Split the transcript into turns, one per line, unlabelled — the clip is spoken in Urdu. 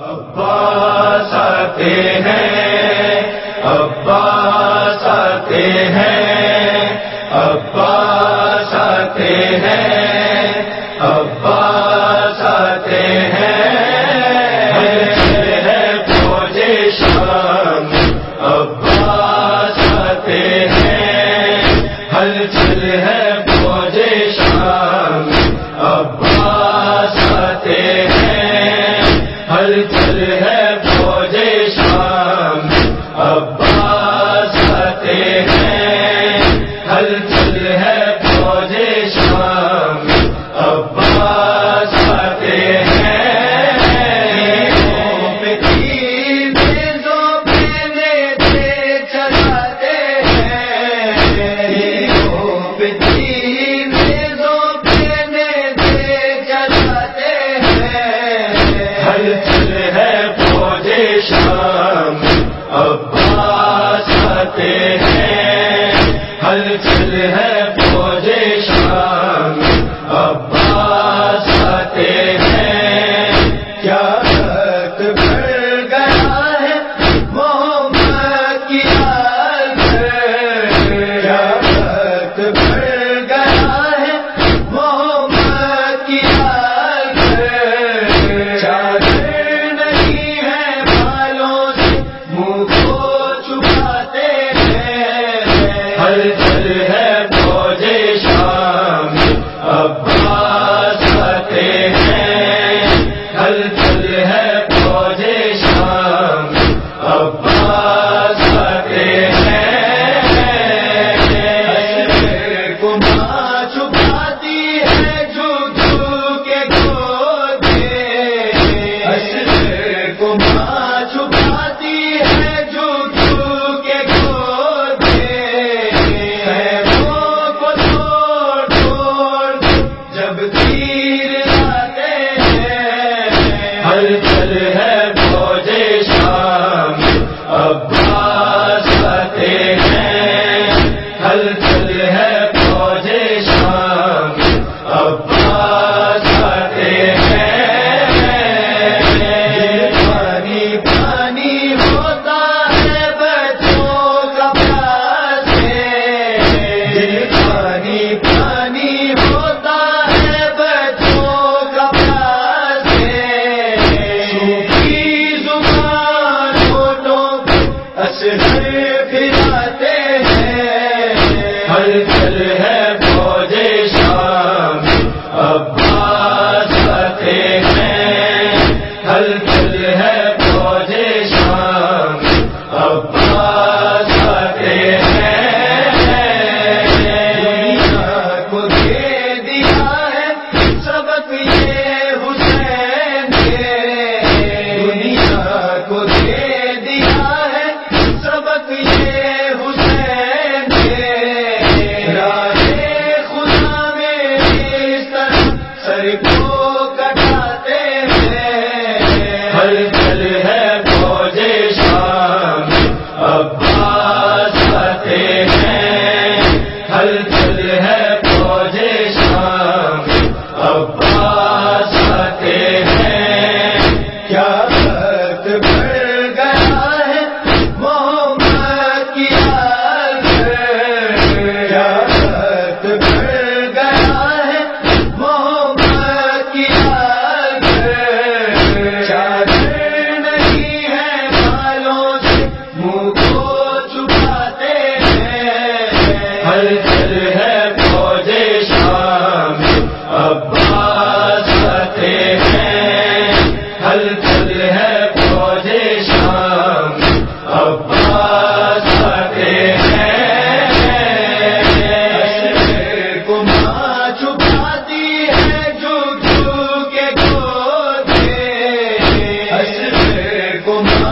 عباس آتے ہیں عباس آتے ہیں عباس آتے ہیں عباس آتے ہیں۔ فوجے شام عباس آتے ہیں۔ ہلچل ہے فوجے شام، ابا شام اب محفل ہے ہلچل ہے فوج شام۔ عباس فتح ہیں۔ ہلچل ہے فوج شام۔ عباس فتح ہیں۔ گما چھپاتی ہے جو کے کھوتے گما